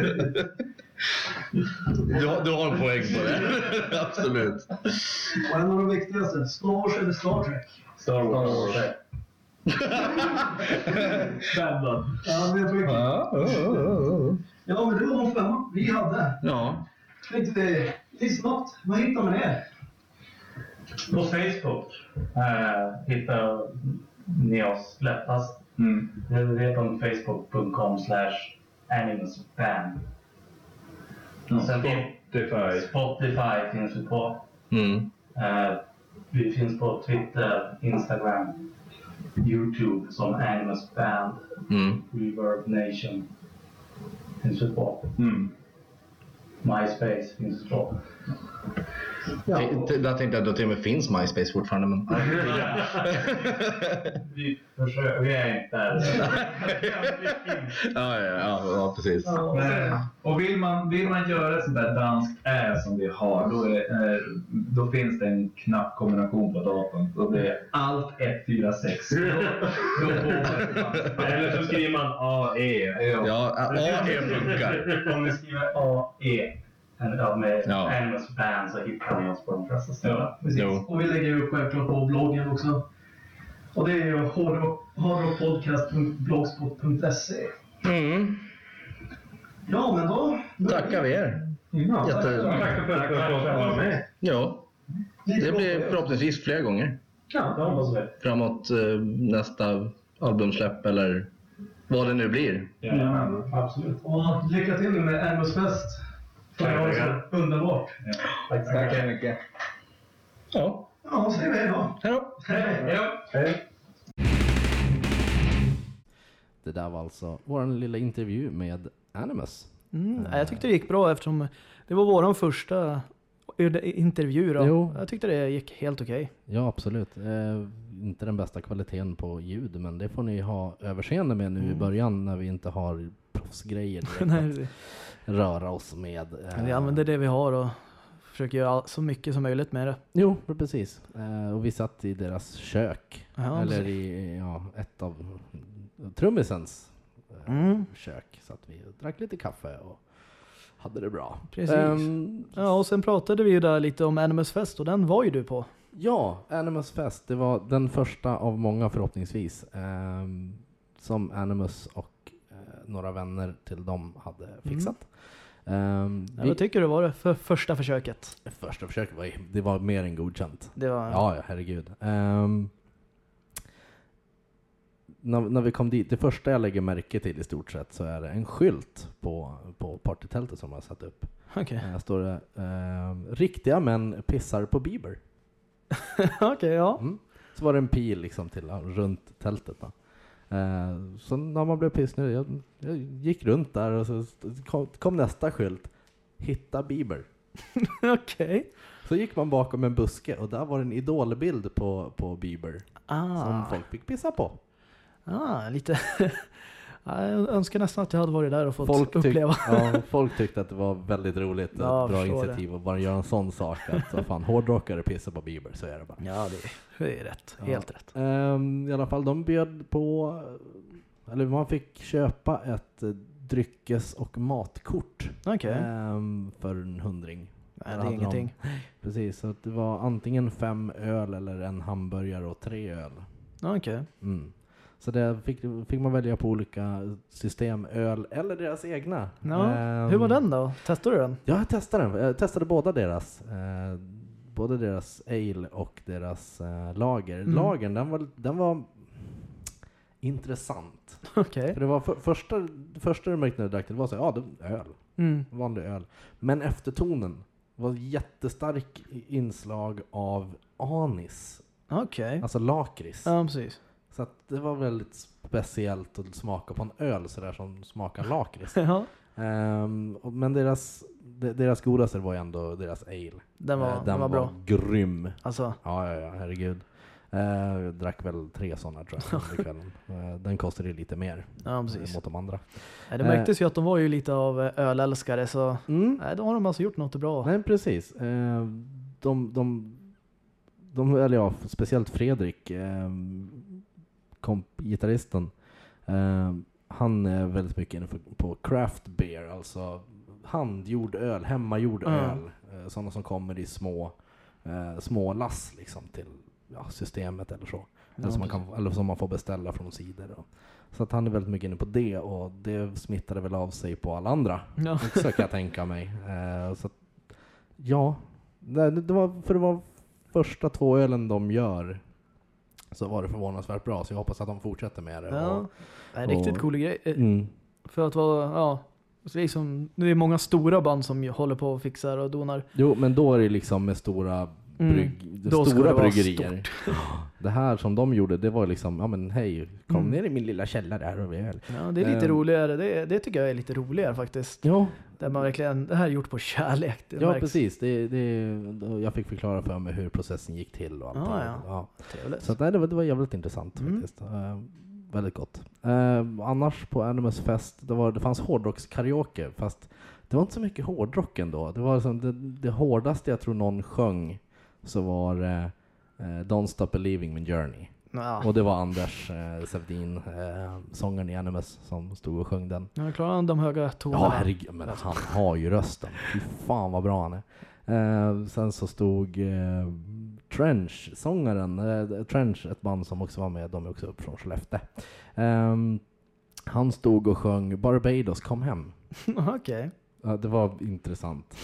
Du, har- du har en poäng på det. Absolut. Och en av de viktigaste, Star Wars eller Star Trek? Star Wars. Batman. Ja, det är på Ja, ja, ja, Ja, men det var de fem vi hade. ja. Tänkte vi, lite snabbt, vad hittar man er? På Facebook eh, hittar ni oss lättast. Mm. www.facebook.com slash animusband. Sen finns Spotify. Spotify finns vi på. Mm. Eh, vi finns på Twitter, Instagram, Youtube som Animus Band, Mm. Reverb Nation finns vi på. Mm. MySpace finns t- Där tänkte jag att det till och med finns MySpace fortfarande. Men... *laughs* Vi, försöker, vi är inte där. *laughs* ja, ja, ja, ja, precis. Nej. Och vill man, vill man göra ett sånt där danskt ä som vi har, då, är, då finns det en knappkombination på datorn. Då blir det allt 146. *laughs* Då, då Eller så skriver man AE. Ja, AE funkar. Om ni skriver AE ja, med Ja. Animus Band så hittar ni oss på de flesta ställen. Ja. Och vi lägger upp självklart på bloggen också. Och det är ju hårdrockpodcast.blogspot.se. Mm. Ja, men då... Tackar vi er. Ja, Jätte- Tack för att du fick vara med. Ja, det blir förhoppningsvis fler gånger Ja, det hoppas vi. framåt eh, nästa albumsläpp eller vad det nu blir. Jajamän, absolut. Och lycka till med Amos Fest. Underbart. Så Tack så mycket. Ja, Ja, säger vi då. hej då. Hej. Hej. Det där var alltså vår lilla intervju med Animus. Mm, nej, jag tyckte det gick bra eftersom det var vår första intervju. Då. Jo. Jag tyckte det gick helt okej. Ja, absolut. Eh, inte den bästa kvaliteten på ljud, men det får ni ha överseende med nu i Mm. början när vi inte har proffsgrejer direkt *laughs* att röra oss med. Men vi använder det vi har och försöker göra så mycket som möjligt med det. Jo, precis. Eh, och vi satt i deras kök. Ja, eller precis. i ja, ett av trummisens eh, Mm. kök. Så att vi drack lite kaffe och hade det bra. Precis. Ehm, Ja, och sen pratade vi ju där lite om Animus Fest och den var ju du på. Ja, Animus Fest. Det var den första av många förhoppningsvis. ehm, som Animus och eh, några vänner till dem hade fixat. Ehm, Ja, vi, vad tycker du var det för första försöket? första försöket var, det var mer än godkänt. Det var... Ja, herregud. Ehm, när, när vi kom dit, det första jag lägger märke till i stort sett så är det en skylt på, på partytältet som man har satt upp. Okej, Där står det ehm, “Riktiga män pissar på Bieber”. *laughs* okej, ja. Mm. Så var det en pil liksom till, runt tältet. Då. Eh, så när man blev pissnödig, jag, jag gick runt där och så kom, kom nästa skylt. Hitta Bieber. *laughs* Okej. Så gick man bakom en buske och där var det en idolbild på, på Bieber som Ah, folk fick pissa på. ah, lite... *laughs* Ja, jag önskar nästan att jag hade varit där och fått Folk, uppleva. ja, folk tyckte att det var väldigt roligt och Ja, ett bra initiativ att bara göra en sån sak. Att så fan, hårdrockare pissar på Bieber, så är det bara. Ja, det, är rätt. Ja. Helt rätt. Ehm, I alla fall, de bjöd på, eller man fick köpa ett dryckes och matkort Okej. ehm, för en hundring. Nej, det är hade de- ingenting. *laughs* Precis, så att det var antingen fem öl eller en hamburgare och tre öl. Okej. Mm. Så det fick, fick man välja på olika system, öl eller deras egna. Ja. Ehm, Hur var den då? Testade du den? Ja, jag testade den. Jag testade båda deras. Eh, både deras ale och deras eh, lager. Mm. Lagern, den var, den var intressant. *laughs* Okej. För det var för, första, första du märkte när du drack det, var så ja, det var öl. Mm. Vanlig öl. Men eftertonen var jättestark inslag av anis. Okej. Alltså lakrits. Ja, precis. Så att det var väldigt speciellt att smaka på en öl sådär som smakar lakrits. *laughs* Ja, och- men deras, de, deras godaste var ju ändå deras ale. den var, Eh, den var bra. grym. Alltså, Ja, ja, ja, herregud. Eh, jag drack väl tre sådana tror jag under *laughs* kvällen. Eh, den kostade ju lite mer ja precis. mot de andra. Det märktes ju att de var ju lite av ölälskare så Mm. nej, då har de alltså gjort något bra. Nej, precis. De, de, de, eller ja, speciellt Fredrik, eh, komp- gitarristen, eh, han är väldigt mycket inne på, craft beer, alltså handgjord öl, hemmagjord Ja. öl. Eh, sådana som kommer i små, eh, små lass liksom till ja, systemet eller så. Eller, som man kan, eller som man får beställa från sidor. Och. Så att han är väldigt mycket inne på det och det smittade väl av sig på alla andra Ja. också kan jag tänka mig. Eh, så att, ja, det, det var, för det var första två ölen de gör så var det förvånansvärt bra så jag hoppas att de fortsätter med det. Ja. Och, Nej, riktigt och- cool grej. Eh, mm, För att vara, ja. Så liksom, det är många stora band som håller på och fixar och donar. jo, men då är det liksom med stora. Brygg, Då ska stora det bryggerier. *laughs* Det här som de gjorde, det var liksom, ja men hej, kom Mm. ner i min lilla källare här och vi öl. Ja, det är lite Ehm. roligare. Det, det tycker jag är lite roligare faktiskt. Ja, Där man verkligen, det här är gjort på kärlek. Ja märks. precis. Det, det, jag fick förklara för mig hur processen gick till och allt. Ah, ja. Ja. Trevligt. Så att, nej, det, var, det var jävligt intressant Mm. faktiskt. Eh, väldigt gott. Eh, annars på Animus Fest, det, var, det fanns hårdrockskaraoke fast det var inte så mycket hårdrock ändå. Det var liksom det, det hårdaste jag tror någon sjöng så var det eh, Don't Stop Believing med Journey. Ja. Och det var Anders eh, Sevdin, eh, sångaren i Animus, som stod och sjöng den. Ja, klarar han de höga tonerna? Ja herregud, men han har ju rösten. Fy fan vad bra han är. Eh, sen så stod eh, Trench, sångaren, eh, Trench, ett band som också var med, de är också upp från Skellefteå. Ehm, han stod och sjöng Barbados kom hem. *laughs* Okej. Ja, det var intressant.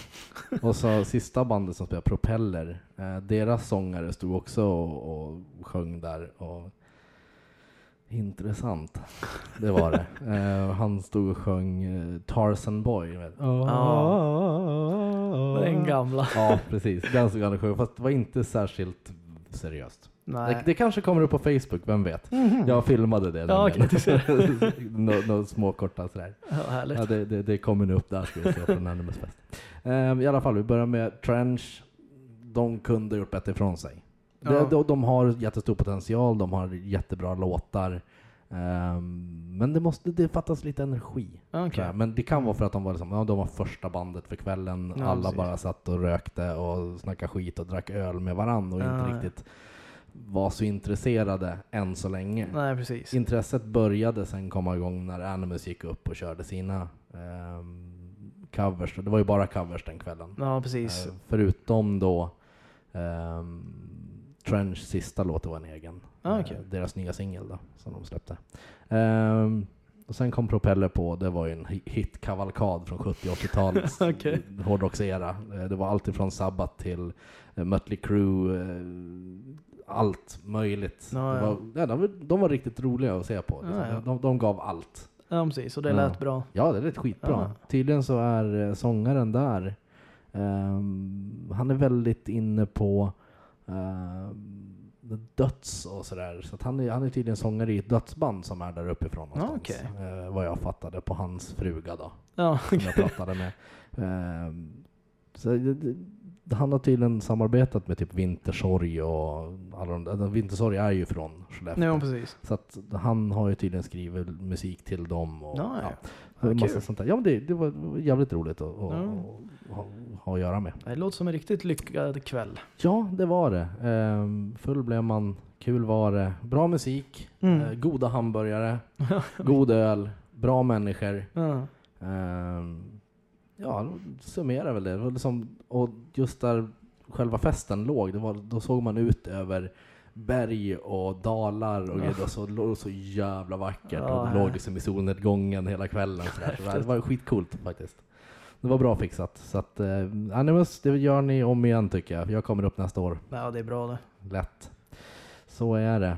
Och så sista bandet som spelade Propeller, eh, deras sångare stod också och, och sjöng där. Och Intressant. Det var det. Eh, han stod och sjöng eh, Tarzan Boy. Vet. Den gamla. Ja, precis. Den stod han och sjöng, fast det var inte särskilt seriöst. Det, Nej. det kanske kommer upp på Facebook, vem vet? Jag filmade det. Ja, du *laughs* ser. Nå- Några små korta sådär. Ja, härligt. Ja, det, det, det kommer nu upp där ska vi se på Anonymous Fest. Ehm, I alla fall, vi börjar med Trench. De kunde gjort bättre ifrån sig. De, Ja. de, de har jättestor potential, de har jättebra låtar. Ehm, men det, måste, det fattas lite energi. Jag. Men det kan vara för att de var, liksom, ja, de var första bandet för kvällen. Ja, Alla precis. bara satt och rökte och snackade skit och drack öl med varandra och inte riktigt var så intresserade än så länge. Nej, precis. Intresset började sen komma igång när Animus gick upp och körde sina ehm, covers. Det var ju bara covers den kvällen. Ja, precis. Eh, förutom då ehm, Trench sista låt var en egen. Ah, okej. Eh, deras nya singel då, som de släppte. Ehm, och sen kom Propeller på, det var ju en hi- hitkavalkad från 70-80-talets *laughs* Okej. hårdrocksera. Eh, Det var allt ifrån Sabbath till eh, Mötley Crüe, eh, allt möjligt. Ja, ja. var, ja, de, var, de var riktigt roliga att se på. liksom. Ja. De, de gav allt. Ja, precis. Och det lät bra. Ja, det lät skitbra. Tydligen så är eh, sångaren där, ehm, han är väldigt inne på ehm, döds och sådär. Så att han, är, han är tydligen sångare i ett dödsband som är där uppifrån någonstans. Eh, vad jag fattade på hans fruga då, Ja, som jag pratade med. Ehm, så det, det, han har tydligen samarbetat med typ Vintersorg och alla de där. Vintersorg är ju från Skellefteå. ja precis. Så att han har ju tydligen skrivit musik till dem. Och, Ja, ja. ja, massa sånt där. Ja, men det, det var jävligt roligt att, Ja. ha, ha att göra med. Det låter som en riktigt lyckad kväll. Ja, det var det. Ehm, full blev man, kul var det. Bra musik, Mm. eh, goda hamburgare, *laughs* god öl, bra människor. Ehm, ja, summerar väl det. det liksom, och just där själva festen låg, var, då såg man ut över berg och dalar och grejer. Så, det låg så jävla vackert. Ja, och det låg liksom i solnedgången hela kvällen. Så. Så det var skitcoolt faktiskt. Det var bra fixat. Så att eh, Animus, det gör ni om igen tycker jag. Jag kommer upp nästa år. ja, det är bra det. Lätt. Så är det.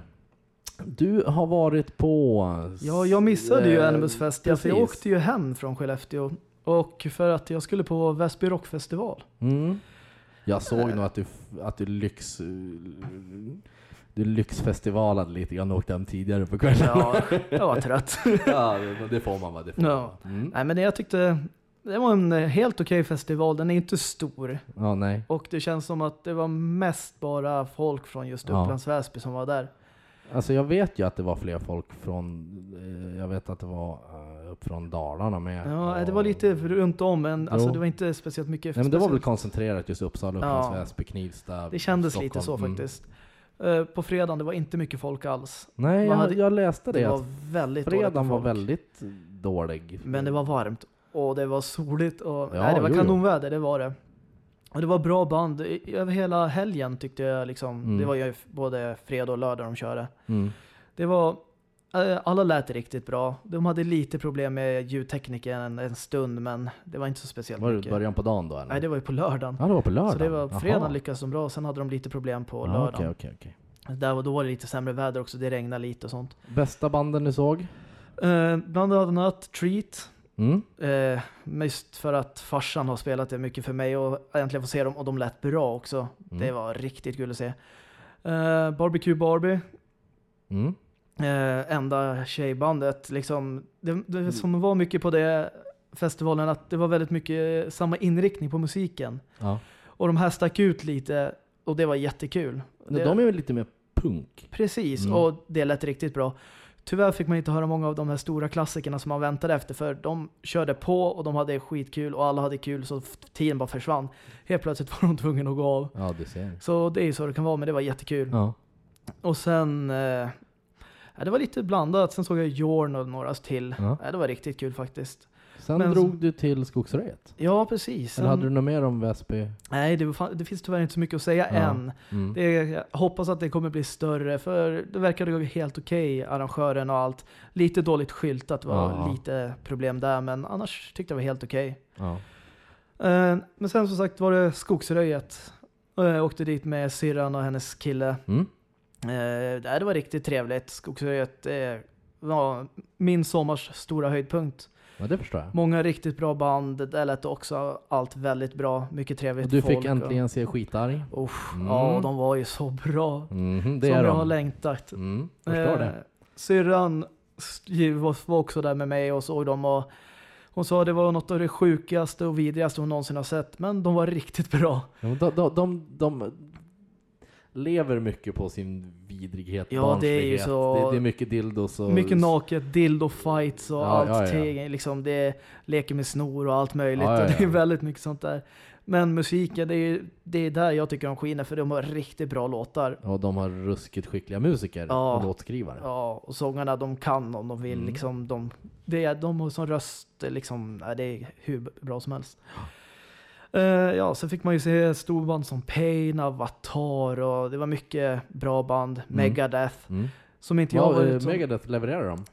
Du har varit på... Ja, jag missade ju eh, Animus Fest. Jag åkte ju hem från Skellefteå. Och för att jag skulle på Väsby Rockfestival. Mm. Jag såg nog att du, att du lyx... Du lyxfestivalade lite grann och åkte hem tidigare på kvällen. Ja, jag var trött. *laughs* ja det- får man va? Det får Ja. man, mm. Nej, men jag tyckte det var en helt okej festival. Den är inte stor. Ja, nej. Och det känns som att det var mest bara folk från just Ja. Upplands Väsby som var där. Alltså jag vet ju att det var fler folk från... eh, Jag vet att det var eh, upp från Dalarna med. Ja, det var lite runt om, men alltså, det var inte speciellt mycket. Nej, men det var väl koncentrerat just Uppsala, Upplands Ja. Väsby, Knivsta, Det kändes lite så Stockholm. Mm. faktiskt. Eh, På fredagen, det var inte mycket folk alls. Nej, jag, hade- jag läste det. Det var väldigt fredagen var väldigt dålig. Men det var varmt och det var soligt och Ja, nej, det var kanonväder, det var det. Och det var bra band över hela helgen tyckte jag liksom. Mm. Det var ju både fredag och lördag de körde. Mm. Det var, eh, alla lät riktigt bra. De hade lite problem med ljudtekniken en, en stund men det var inte så speciellt Var det mycket. början på dagen då eller? Nej, det var ju på lördagen. Ja, det var på lördagen? Så det var, fredagen lyckades de bra, sen hade de lite problem på Ja, lördagen. Okej, okej, okej. Där var, då var det lite sämre väder också, det regnade lite och sånt. Bästa banden du såg? Eh, bland annat Treat, Mm. Eh, mest för att farsan har spelat det mycket för mig och äntligen få se dem och de lät bra också. Mm. Det var riktigt kul att se. Eh, Barbecue Barbie, Mm. eh, enda tjejbandet. Liksom, det, det som var mycket på det festivalen att det var väldigt mycket samma inriktning på musiken. Ja. Och de här stack ut lite och det var jättekul. Men Det- De är väl lite mer punk? Precis, Mm. och det lät riktigt bra. Tyvärr fick man inte höra många av de här stora klassikerna som man väntade efter för de körde på och de hade skitkul och alla hade kul så tiden bara försvann. Helt plötsligt *laughs* var de tvungna att gå av. Ja, du ser. Så det är ju så det kan vara men det var jättekul. Ja. Och sen, eh, det var lite blandat. Sen såg jag Jorn och några till. Ja, det var riktigt kul faktiskt. Sen Men- drog du till Skogsröjet? Ja, precis. Eller hade Sen, du något mer om Väsby? Nej, det, det finns tyvärr inte så mycket att säga Ja. än. Mm. Det, jag hoppas att det kommer bli större, för det verkade gå helt okej, arrangören och allt. Lite dåligt skyltat var Ja. lite problem där, men annars tyckte jag det var helt okej. Ja. Eh, men sen som sagt var det Skogsröjet. Och Jag åkte dit med syrran och hennes kille. Mm. Eh, det var riktigt trevligt. Skogsröjet eh, var min sommars stora höjdpunkt. Ja, det förstår jag. Många riktigt bra band. Där lät också allt väldigt bra. Mycket trevligt Och du fick folk äntligen se Skitarg. Och, uff, Mm. Ja, de var ju så bra. Mhm, det som är jag har längtat. Mm, förstår det. Eh, Syrran st- var också där med mig och såg dem och hon sa det var något av det sjukaste och vidrigaste hon någonsin har sett. Men de var riktigt bra. Ja, de, de, de lever mycket på sin vidrighet, Ja, det är ju barnslighet. så- Det, det är mycket dildos och... Mycket naket, dildo-fights och Ja, ja, ja. allting. Liksom det leker med snor och allt möjligt. Ja, ja, Och *laughs* det är ja. väldigt mycket sånt där. Men musiken, det är, det är där jag tycker de skiner för de har riktigt bra låtar. Och de har ruskigt skickliga musiker Ja. och låtskrivare. Ja, och sångarna de kan om de vill. Mm. Liksom, de, det är, de har sån röst, liksom, det är hur bra som helst. Eh, ja, sen fick man ju se storband som Pain, Avatar och det var mycket bra band. Megadeth, Mm. som inte jag eh, som- Megadeth levererar de.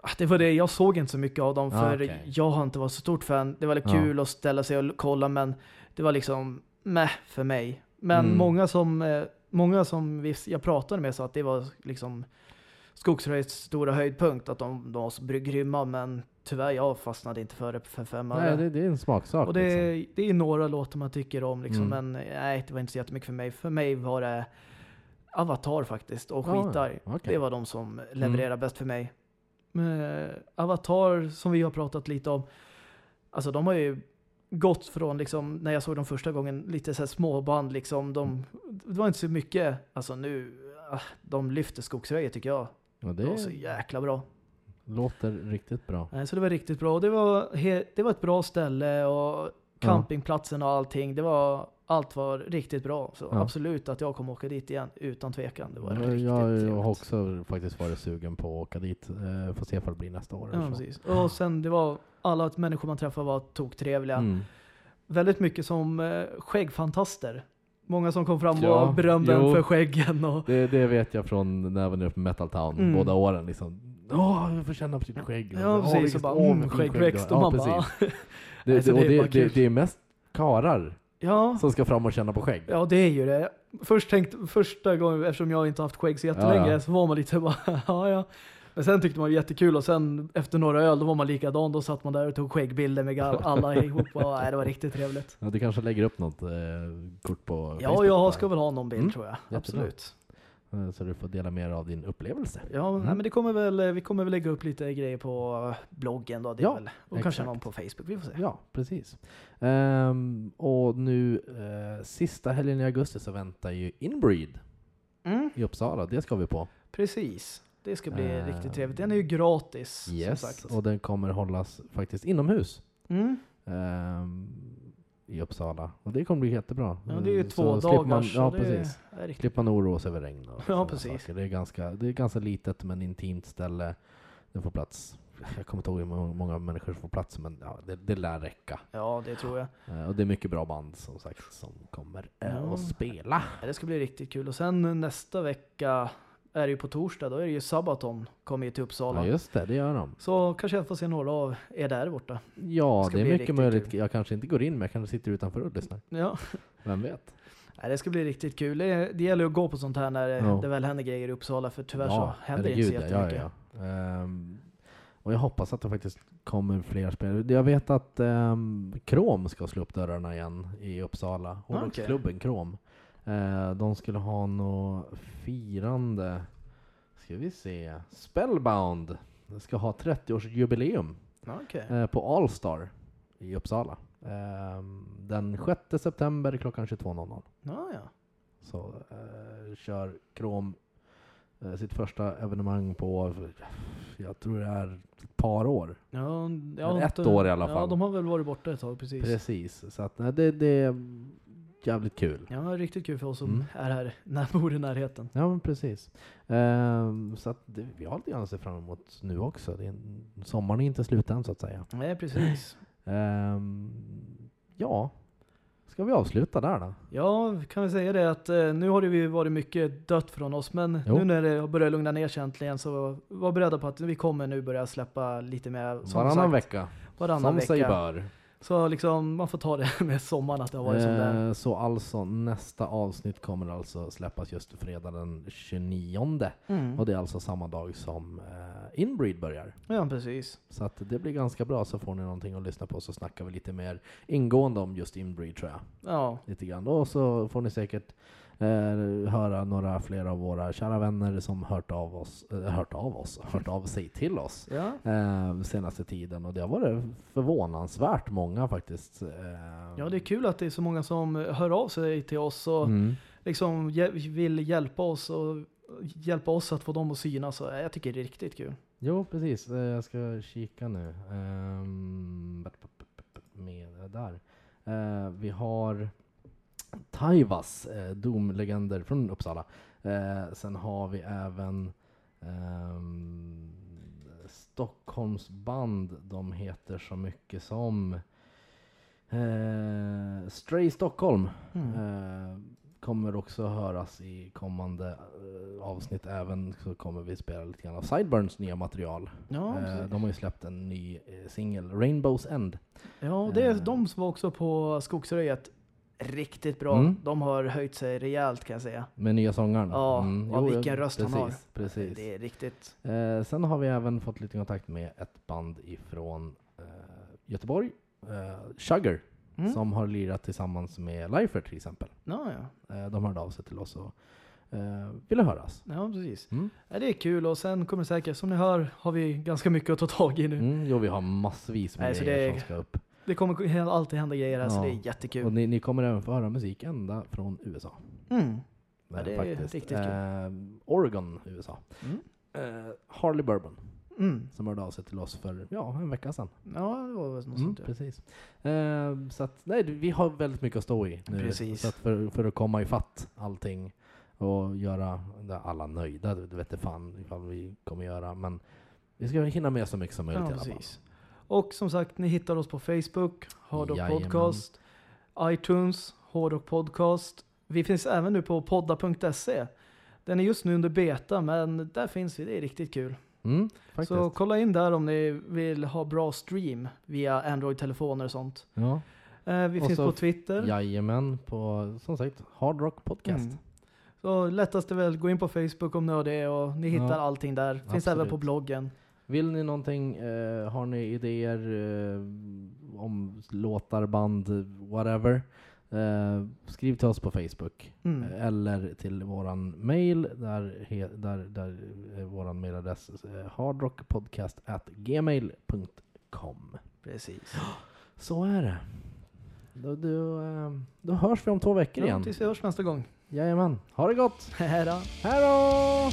Ah, Det var det, jag såg inte så mycket av dem Ah, för okej. jag har inte varit så stort fan. Det var Ja. kul att ställa sig och kolla men det var liksom meh för mig. Men Mm. många som, eh, många som vi, jag pratade med sa att det var liksom Skogsröjets stora höjdpunkt, att de, de var så grymma men tyvärr jag fastnade inte för det för fem Nej, öre. det, det är en smaksak. Och det, liksom. det är några låtar man tycker om liksom, Mm. men nej det var inte så jättemycket för mig. För mig var det Avatar faktiskt och Ja, Skitar. okej. Det var de som levererade bäst för mig. Men Avatar som vi har pratat lite om, alltså de har ju gått från liksom, när jag såg dem första gången, lite så här småband liksom. De, det var inte så mycket, alltså nu, ah, de lyfter skogsröjet tycker jag. Ja, Det var så jäkla bra. låter riktigt bra. Så det var riktigt bra. Och det var, det var ett bra ställe och campingplatsen och allting. Det var, allt var riktigt bra. Så Ja. absolut att jag kommer åka dit igen utan tvekan. Det var Ja, riktigt jag trevligt. har också faktiskt varit sugen på att åka dit. Eh, får se ifall det blir nästa år. Ja, så. precis. Och sen det var alla människor man träffade var toktrevliga. Mm. Väldigt mycket som eh, skäggfantaster. Många som kom fram Ja, och berömde jo. för skäggen. Och, Det, det vet jag från när jag var nere på Metal Town, Mm. båda åren. Liksom. Åh, vi får känna på sitt skägg. ja, Åh, precis. Och bara, åh, mm, skäggväxt. Och man ja, bara. *laughs* Det, Nej, så det, och det är det, det, är mest karar ja. som ska fram och känna på skägg. Ja, det är ju det. Först tänkte, första gången, eftersom jag inte haft skägg så jättelänge, Ja, ja. så var man lite bara, *laughs* ja ja. Men sen tyckte man det var jättekul och sen efter några öl, då var man likadan. Då satt man där och tog skäggbilder med all- alla *laughs* ihop. Och, nej, det var riktigt trevligt. Ja, du kanske lägger upp något eh, kort på Ja, Facebook jag där. ska väl ha någon bild Mm, tror jag. jättebra. Absolut. Eh, Så du får dela dig av din upplevelse. Ja, Mm. nej, men det kommer väl, vi kommer väl lägga upp lite grejer på eh, bloggen då. Det Ja, väl, och kanske exakt. någon på Facebook, vi får se. Ja, precis. Ehm, och nu eh, sista helgen i augusti så väntar ju Inbreed Mm, i Uppsala. Det ska vi på. precis. Det ska bli Eh, riktigt trevligt. Den är ju gratis. som Yes, sagt. och den kommer hållas faktiskt inomhus. Mm. ehm, I Uppsala. Och det kommer bli jättebra. Ja, det är ju två dagar. Man, ja, precis. Slipper man oroa sig över regn och Ja, precis. saker. Det är, ganska, det är ganska litet men intimt ställe. Det får plats. Jag kommer inte ihåg hur må- många människor som får plats men ja, det, det lär räcka. Ja, det tror jag. Eh, och det är mycket bra band som sagt som kommer eh, Ja. att spela. Det ska bli riktigt kul. Och sen nästa vecka är det ju på torsdag, då är det ju Sabaton kommer ju till Uppsala. Ja just det, det gör de. Så kanske jag får se några av er där borta. Ja, det är mycket möjligt. kul. Jag kanske inte går in men jag kanske sitter utanför och lyssnar. Ja, Vem vet? Nej, det ska bli riktigt kul. Det, det gäller att gå på sånt här när Ja. det väl händer grejer i Uppsala, för tyvärr så händer det inte så ja, jättemycket. ja, ja. Ehm, och jag hoppas att det faktiskt kommer fler spel. Jag vet att um, Krom ska slå upp dörrarna igen i Uppsala. Ah, okej. Hårdrocksklubben Krom. Eh, de skulle ha något firande. Ska vi se. Spellbound. De ska ha 30-årsjubileum Ja, okej. eh, på Allstar i Uppsala. Ehm, den 6 september klockan 22.00. Ja, ja. Så eh, kör Krom eh, sitt första evenemang på, jag tror det är ett par år. Ja, ja, ett inte- år i alla Ja, fall. de har väl varit borta ett tag, precis. Precis, så att nej, det, det jävligt kul. Ja, riktigt kul för oss som Mm. är här, när bor i närheten. Ja men precis. Ehm, så att det, vi har lite grann att se fram emot nu också. Det är en, sommaren är inte slut än så att säga. Nej, precis. Ehm, ja, ska vi avsluta där då? Ja, kan vi säga det att eh, nu har det ju varit mycket dött från oss, men Jo. nu när det har börjat lugna ner sig äntligen så var beredda på att vi kommer nu börja släppa lite mer. som Varannan sagt, vecka, Varannan som sig vecka. bör. Så liksom, man får ta det *laughs* med sommaren att det har varit. Eh, Så alltså nästa avsnitt kommer alltså släppas just fredag den 29. Mm. Och det är alltså samma dag som eh, Inbreed börjar. Ja, precis. Så att det blir ganska bra så får ni någonting att lyssna på så snackar vi lite mer ingående om just Inbreed tror jag. Ja, Lite grann. Och så får ni säkert eh, höra några fler av våra kära vänner som hört av oss, eh, hört av oss, *laughs* hört av sig till oss ja. eh, senaste tiden. Och det har varit förvånansvärt många faktiskt. Eh, ja, det är kul att det är så många som hör av sig till oss och Mm. liksom vill hjälpa oss och hjälpa oss att få dem att synas. Jag tycker det är riktigt kul. Jo, precis. Eh, Jag ska kika nu. Ehm, med där. Eh, vi har Taivas, eh, Doom-legender från Uppsala. Eh, sen har vi även ehm, Stockholms band. De heter så mycket som eh, Stray Stockholm. Mm. Eh, kommer också höras i kommande eh, avsnitt. Även så kommer vi spela lite grann av Sideburns nya material. Ja, Eh, de har ju släppt en ny eh, singel, Rainbow's End. ja, det är eh. de som var också på Skogsröjet. Riktigt bra. Mm. De har höjt sig rejält kan jag säga. Med nya sångaren. Ja, ja, vilken ja, röst han precis, har. Precis. Det är riktigt. Eh, sen har vi även fått lite kontakt med ett band ifrån eh, Göteborg, eh, Sugar, Mm. som har lirat tillsammans med Lifer till exempel. Ja, ja. Eh, de hörde av sig till oss och eh, ville höras. ja, precis. Mm. Ja, det är kul och sen kommer säkert, som ni hör, har vi ganska mycket att ta tag i nu. Mm, jo, vi har massvis med Nej, grejer det som ska upp. Det kommer alltid hända grejer här, så Ja. det är jättekul. Och ni, ni kommer även få höra musik ända från USA. Mm. Ja, det är riktigt kul. Eh, Oregon, USA. Mm. Eh, Harley Bourbon, Mm. som hörde av sig till oss för ja, en vecka sedan. Ja, det var något Mm, sånt. Precis. Eh, så att, nej, vi har väldigt mycket att stå i nu. Precis. Så att för, för att komma ifatt allting och göra alla nöjda, du vet inte fan ifall vi kommer göra, men vi ska hinna med så mycket som möjligt Ja, i alla fall. Och som sagt, ni hittar oss på Facebook, Hårdrock. Podcast, iTunes, Hårdrock Podcast. Vi finns även nu på podda.se. Den är just nu under beta, men där finns vi. Det är riktigt kul. Mm. Så kolla in där om ni vill ha bra stream via Android-telefoner och sånt. ja. Eh, vi Och finns så- på Twitter. Jajamän, på som sagt Hard Rock Podcast. Mm. Så lättast är väl gå in på Facebook om ni har det och ni hittar Ja, allting där. Finns absolut. även på bloggen. Vill ni någonting, eh, har ni idéer eh, om låtar, band, whatever. Eh, skriv till oss på Facebook. Mm. Eh, Eller till våran mail, där, he, där, där är våran mailadress eh, hardrockpodcast at gmail.com. Precis. *gasps* Så är det. Då, då, eh, då hörs vi om två veckor Ja, igen. tills vi hörs nästa gång. Jajamän. Ha det gott! *laughs* Hej då. Hej då!